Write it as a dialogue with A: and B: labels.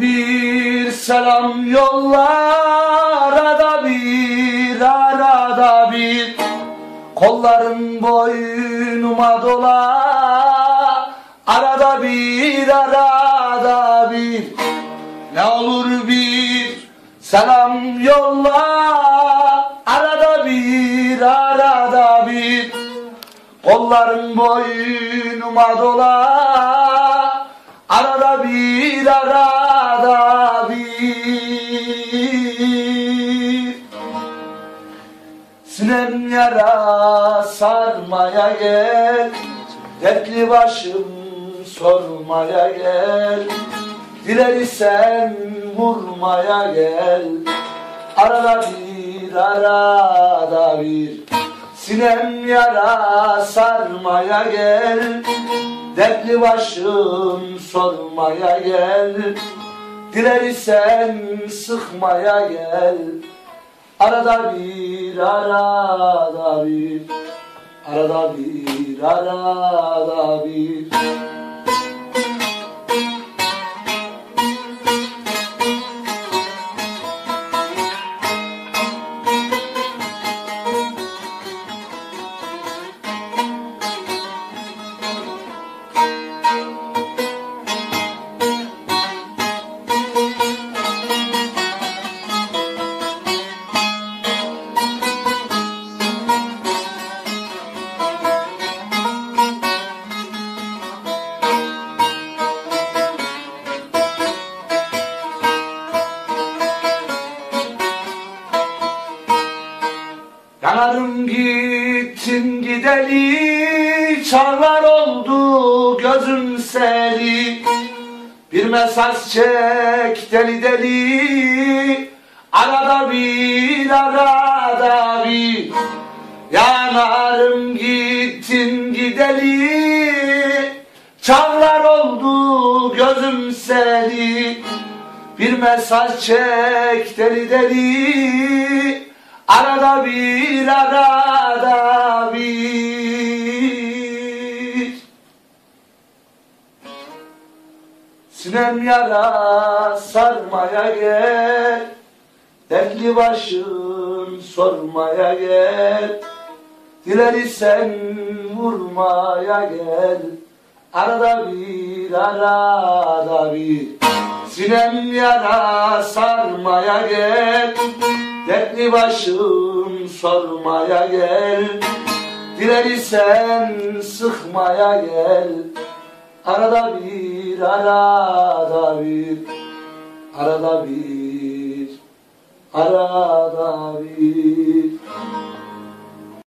A: bir selam yolla arada bir arada bir. Kolların boynuma dola arada bir arada bir. Ne olur bir selam yolla arada bir arada bir. Kolların boynuma dola bir arada bir. Sinem yara sarmaya gel Dertli başım sormaya gel. Dileri sen vurmaya gel Arada bir arada bir Sinem yara sarmaya gel Dertli başım sormaya gel. Dileri sen sıkmaya gel Arada bir arada bir. Arada bir arada bir Yanarım gittin gideli Çağlar oldu gözüm seli. Bir mesaj çek deli deli Arada bir arada bir Yanarım gittin gideli Çağlar oldu gözüm seli. Bir mesaj çek deli deli Arada bir arada bir. Sinem yara sarmaya gel Dertli başım sormaya gel. Dileri sen vurmaya gel Arada bir arada bir. Sinem yara sarmaya gel Dertli başım sormaya gel Dileri sen sıkmaya gel. Arada bir arada bir Arada bir arada bir